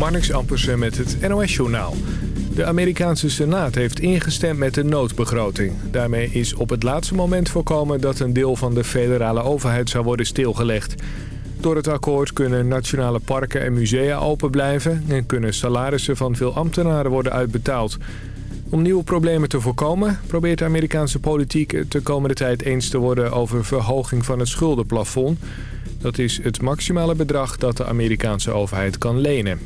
Marnix Ampersen met het NOS-journaal. De Amerikaanse Senaat heeft ingestemd met de noodbegroting. Daarmee is op het laatste moment voorkomen dat een deel van de federale overheid zou worden stilgelegd. Door het akkoord kunnen nationale parken en musea open blijven... en kunnen salarissen van veel ambtenaren worden uitbetaald. Om nieuwe problemen te voorkomen probeert de Amerikaanse politiek de komende tijd eens te worden over verhoging van het schuldenplafond. Dat is het maximale bedrag dat de Amerikaanse overheid kan lenen.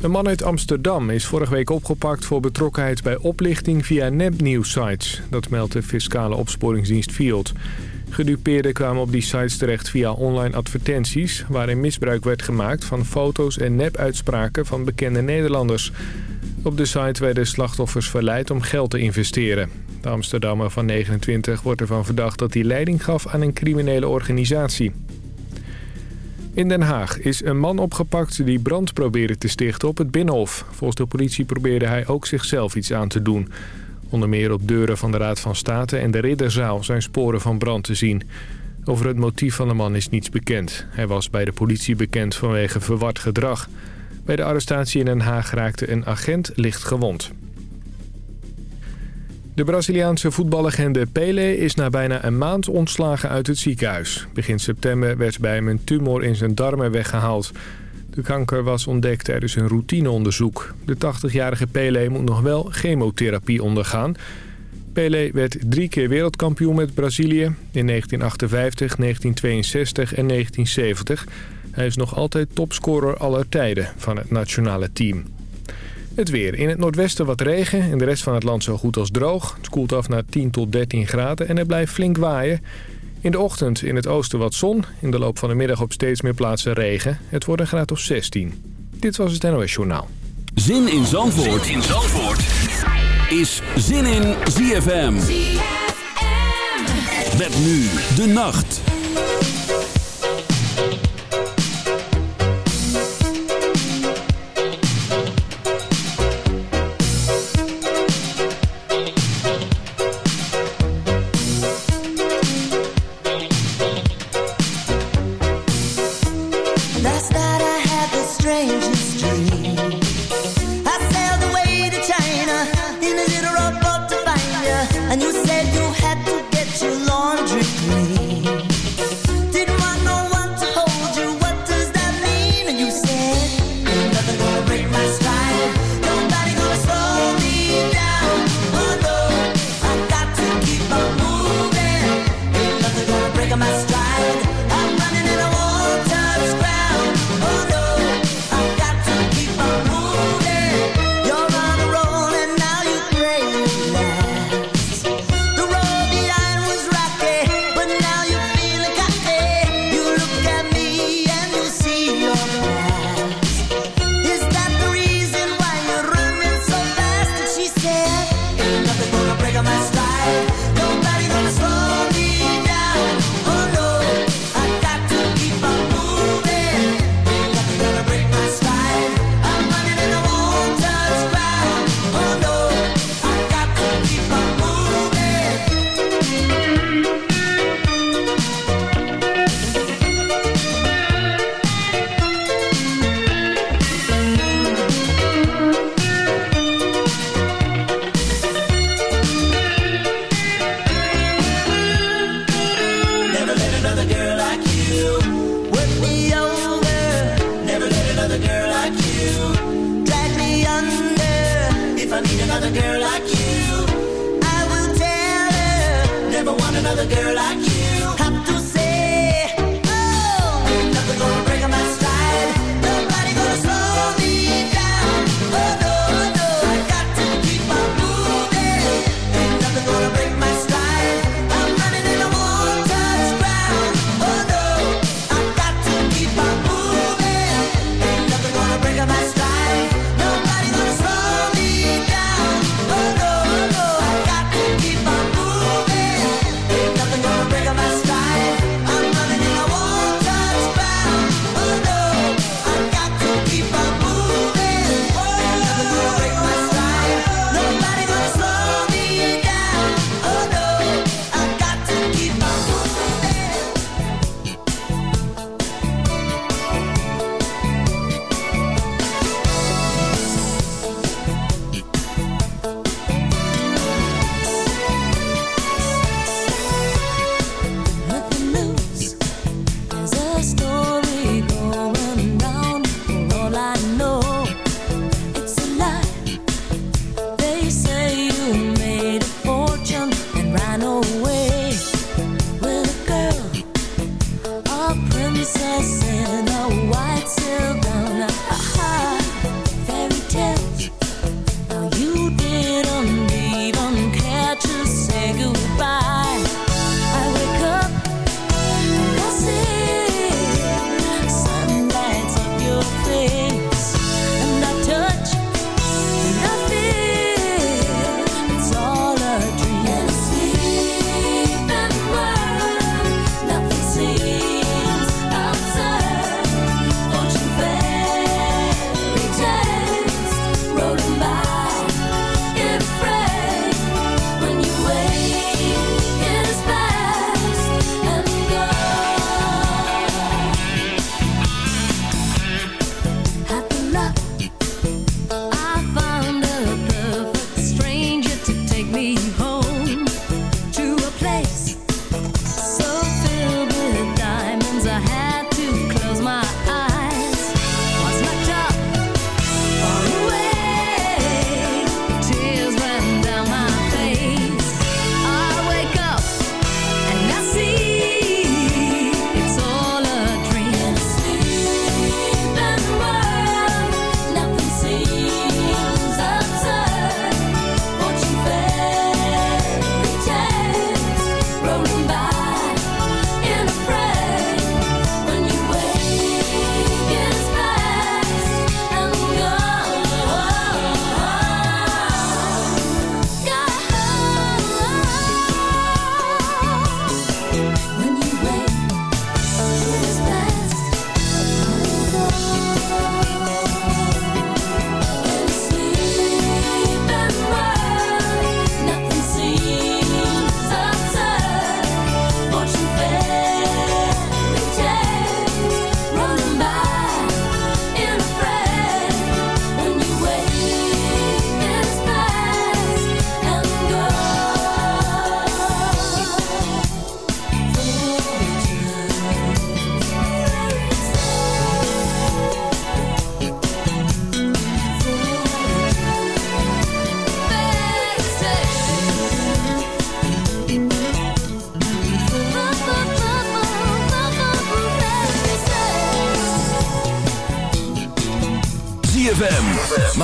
Een man uit Amsterdam is vorige week opgepakt voor betrokkenheid bij oplichting via nepnieuwsites. Dat meldt de fiscale opsporingsdienst Field. Gedupeerden kwamen op die sites terecht via online advertenties... waarin misbruik werd gemaakt van foto's en nepuitspraken van bekende Nederlanders. Op de site werden slachtoffers verleid om geld te investeren. De Amsterdammer van 29 wordt ervan verdacht dat hij leiding gaf aan een criminele organisatie. In Den Haag is een man opgepakt die brand probeerde te stichten op het Binnenhof. Volgens de politie probeerde hij ook zichzelf iets aan te doen. Onder meer op deuren van de Raad van State en de Ridderzaal zijn sporen van brand te zien. Over het motief van de man is niets bekend. Hij was bij de politie bekend vanwege verward gedrag. Bij de arrestatie in Den Haag raakte een agent licht gewond. De Braziliaanse voetballegende Pelé is na bijna een maand ontslagen uit het ziekenhuis. Begin september werd bij hem een tumor in zijn darmen weggehaald. De kanker was ontdekt tijdens een routineonderzoek. De 80-jarige Pelé moet nog wel chemotherapie ondergaan. Pelé werd drie keer wereldkampioen met Brazilië in 1958, 1962 en 1970. Hij is nog altijd topscorer aller tijden van het nationale team. Het weer. In het noordwesten wat regen. In de rest van het land zo goed als droog. Het koelt af naar 10 tot 13 graden en het blijft flink waaien. In de ochtend in het oosten wat zon. In de loop van de middag op steeds meer plaatsen regen. Het wordt een graad of 16. Dit was het NOS Journaal. Zin in Zandvoort, zin in Zandvoort. is Zin in ZFM. ZFM. Met nu de nacht.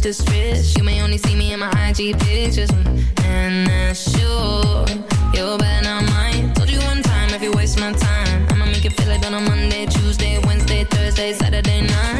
much to stress. You may only see me in my IG pictures, and that's sure. You're better not mine. Told you one time if you waste my time, I'ma make you feel like on a Monday, Tuesday, Wednesday, Thursday, Saturday night.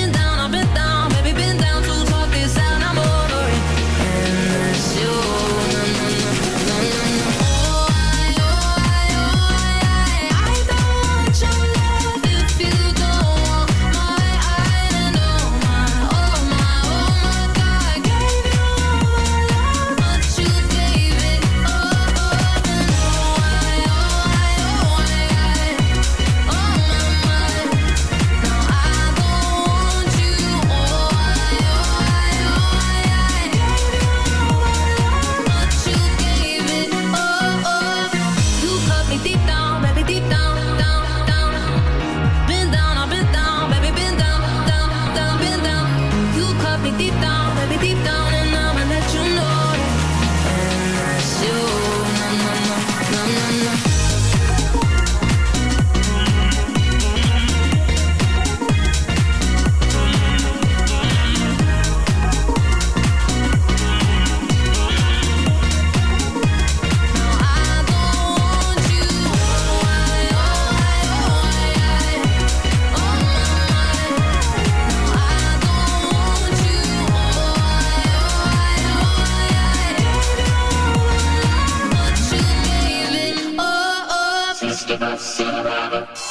Imaginação.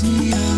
tells me I'm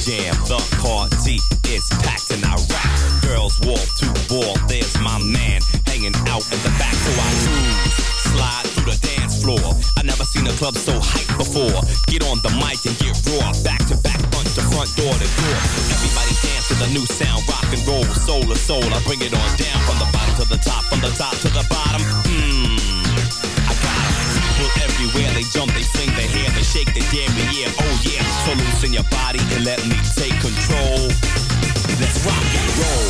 jam. The party is packed and I rap. Girls wall to wall, there's my man hanging out in the back. So I move. slide through the dance floor. I never seen a club so hyped before. Get on the mic and get raw. Back to back, punch the front door to door. Everybody dance to the new sound, rock and roll, soul to soul. I bring it on down from the bottom to the top, from the top to the bottom. Mmm, I got. People everywhere, they jump, they sing, they hair, they shake, they damn, yeah, oh yeah so loosen your body and let me take control. Let's rock and roll.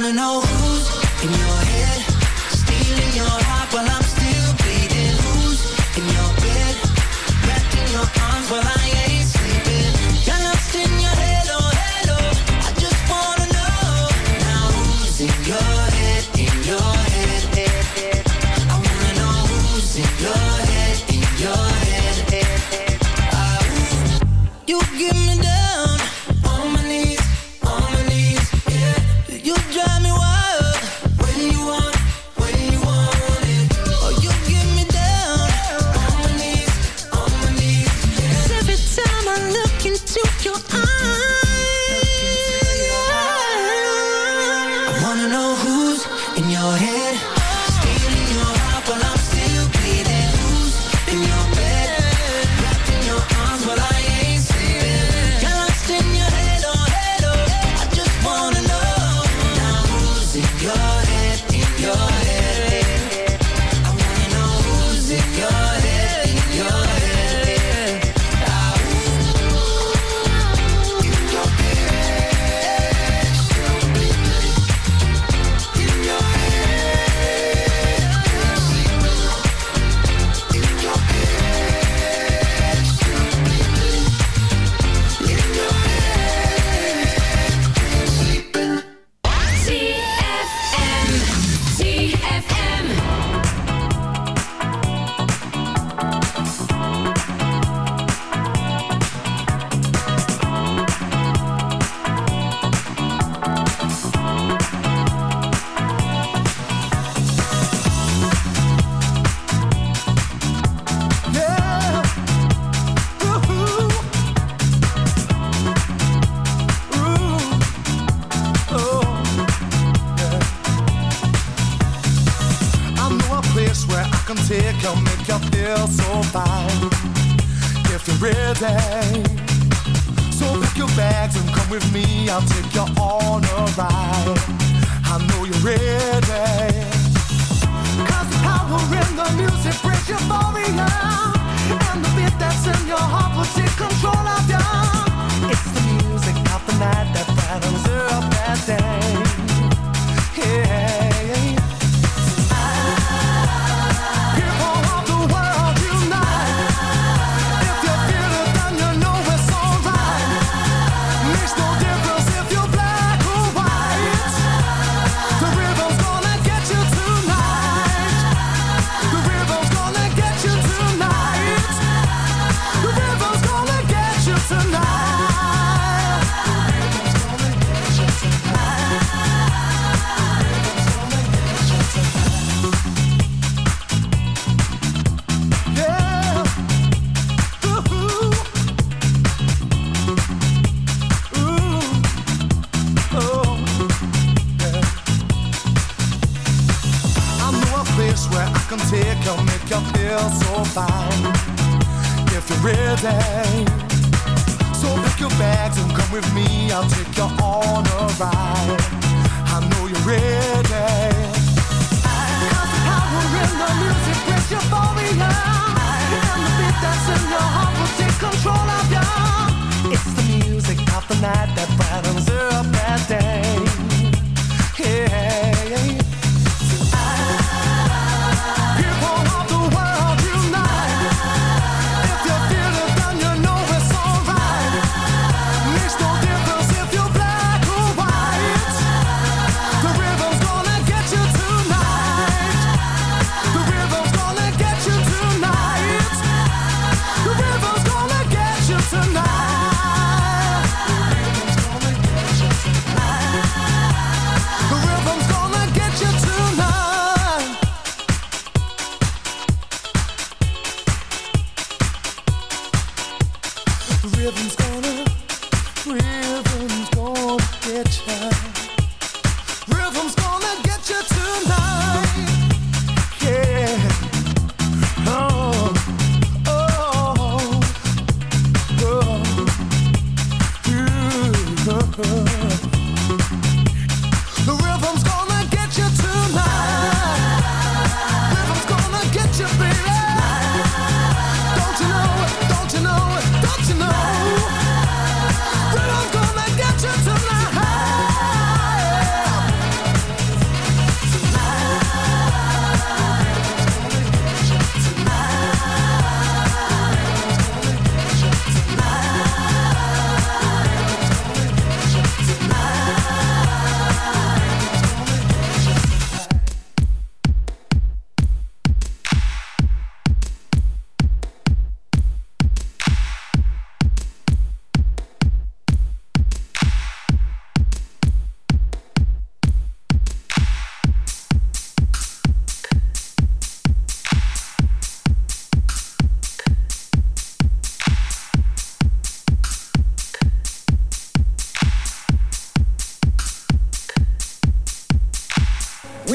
wanna know who's in your head ready. So your bags and come with me. I'll take you on a ride. I know you're the power in the music brings euphoria. And the beat that's in your heart will take control of you.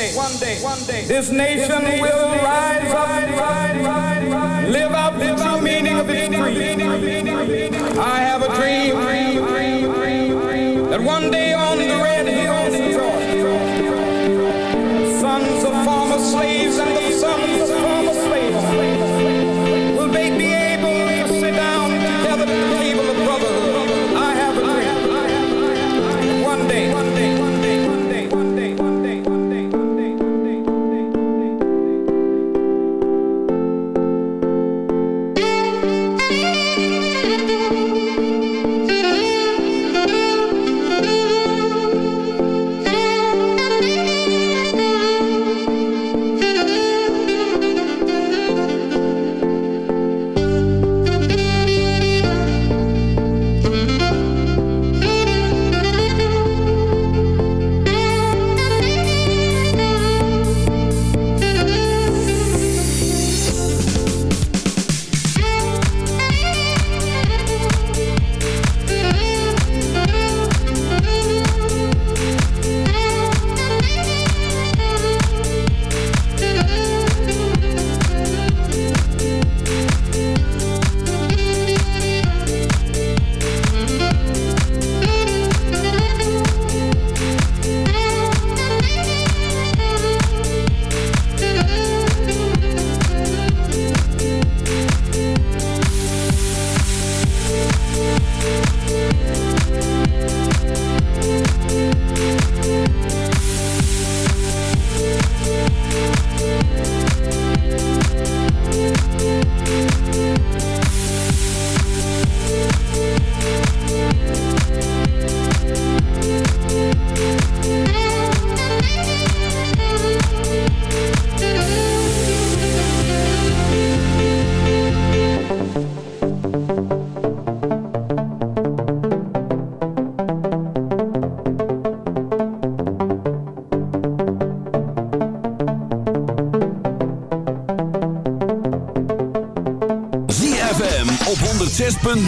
Day, one day, one day, this nation will rise up, live out the true meaning of its creed.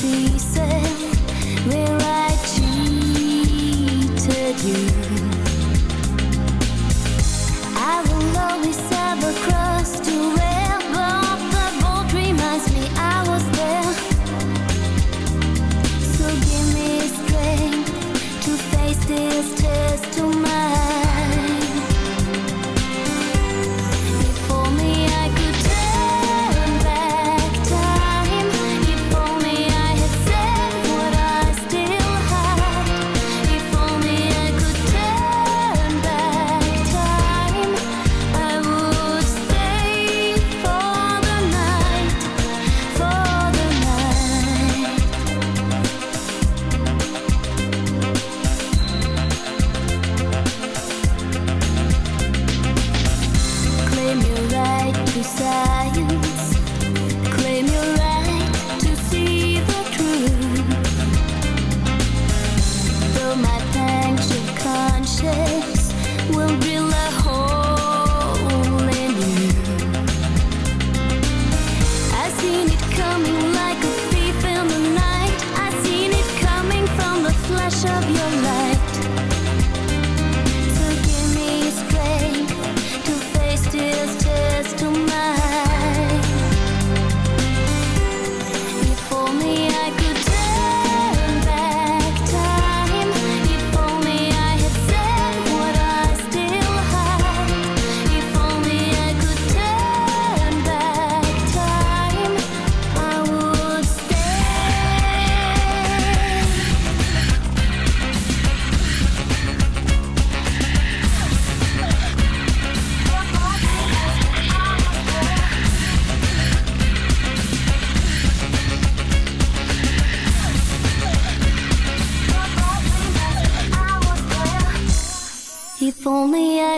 peace.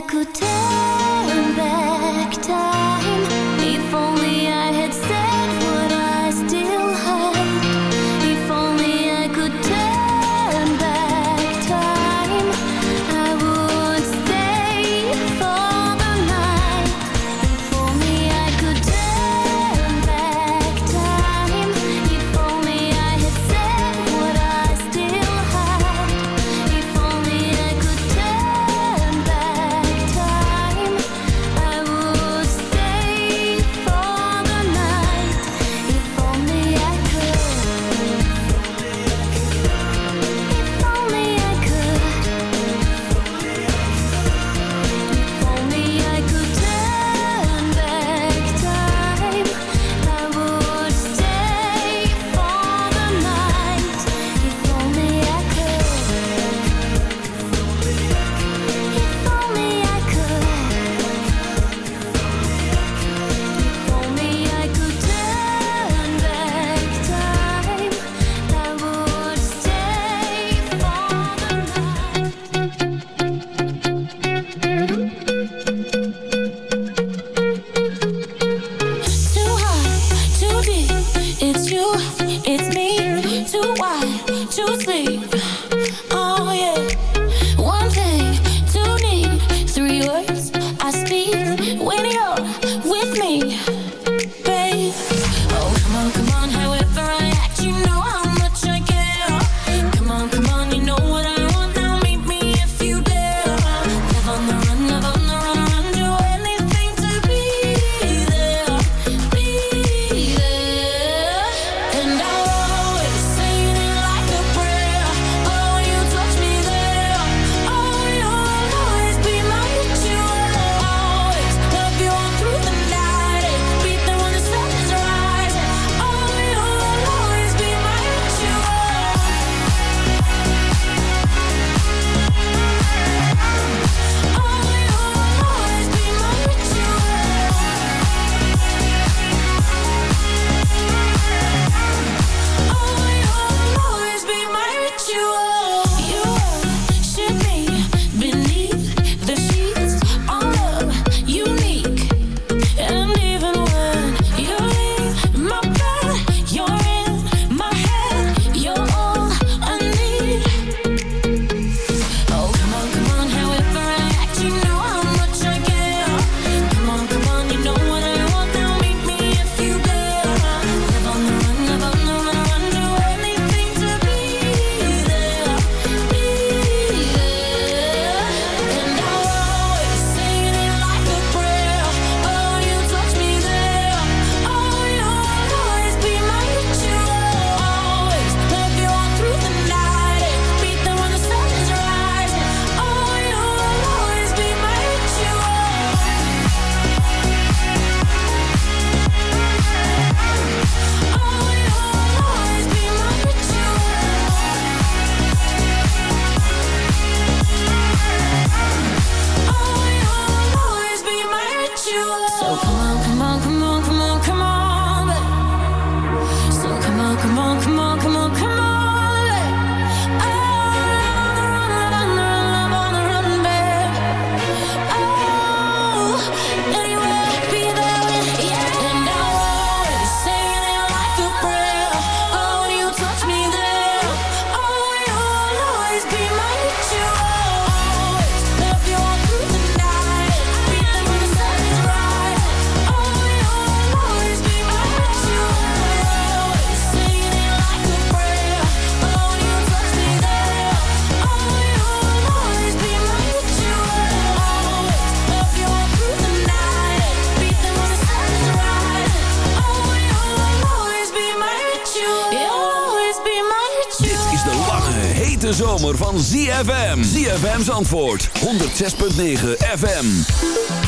くてんべ ZFM's antwoord 106.9 FM.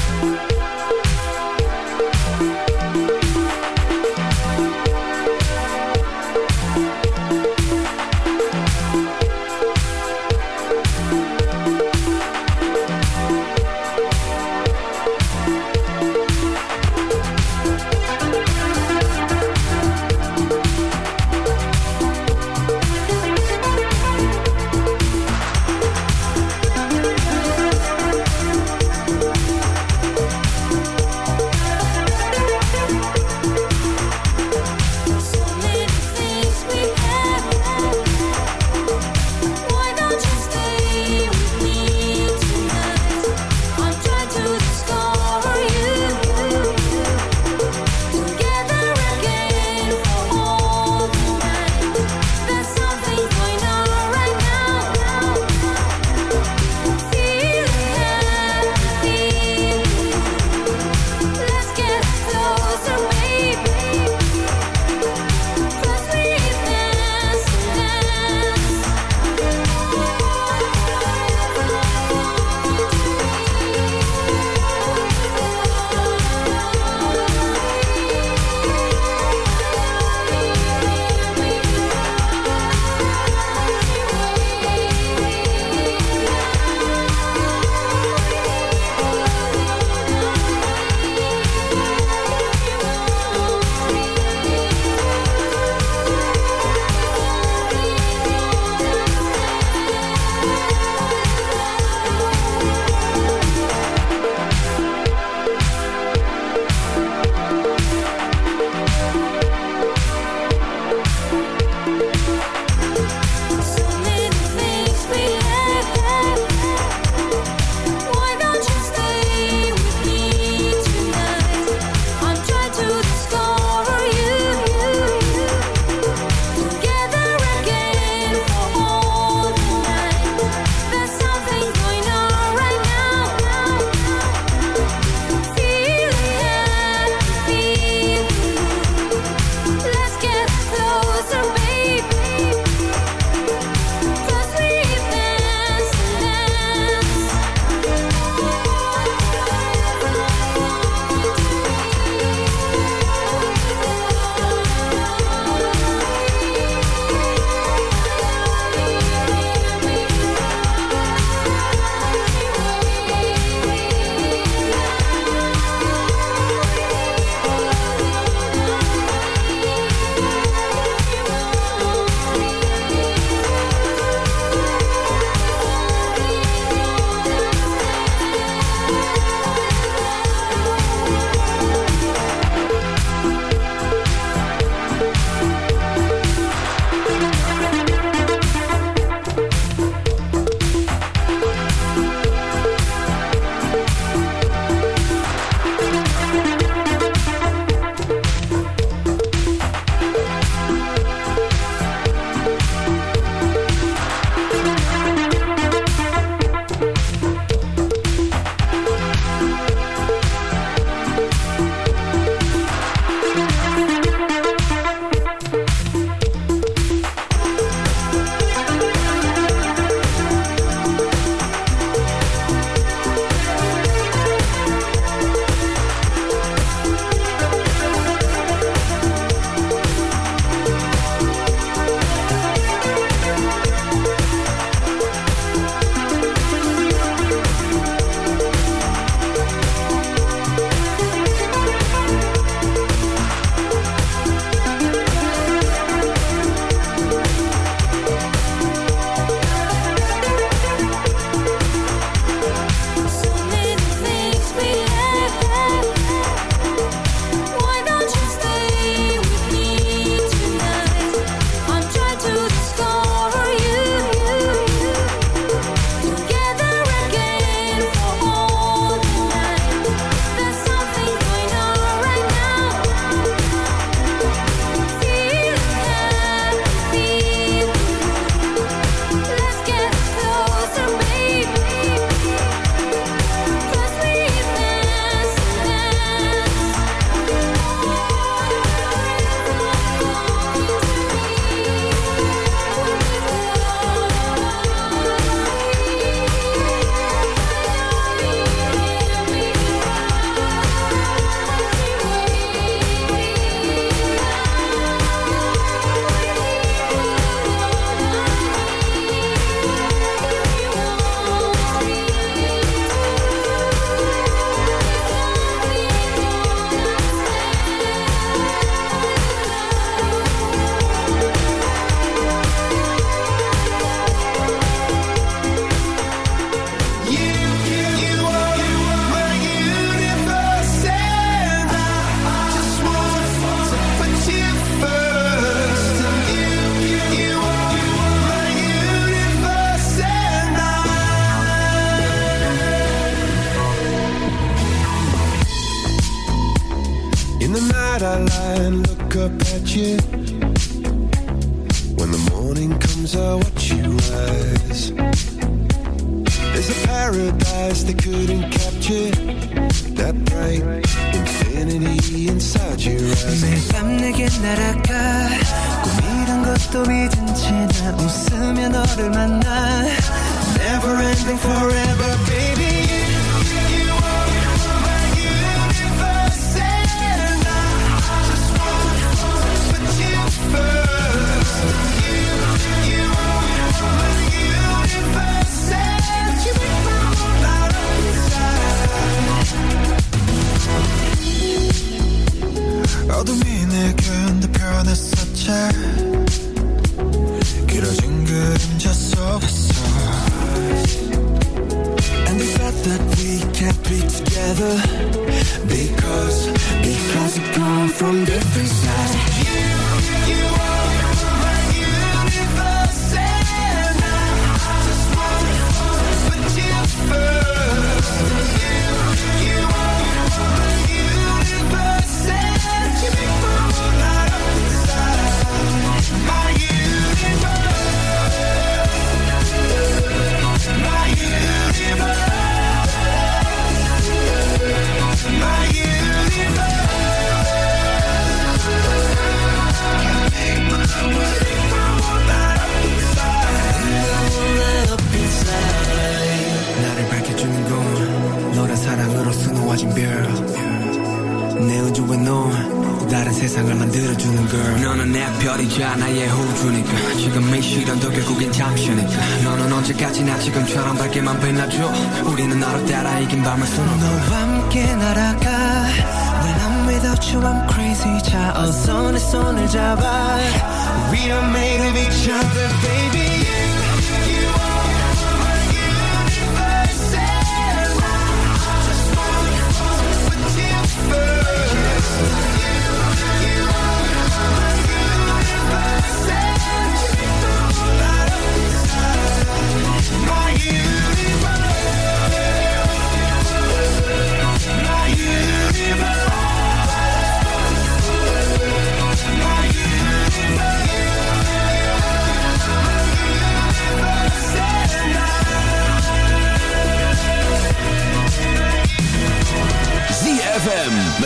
time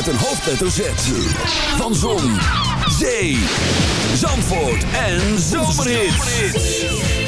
een hoofdletter zet Van Zon, Zee, Zandvoort en Zomerhit.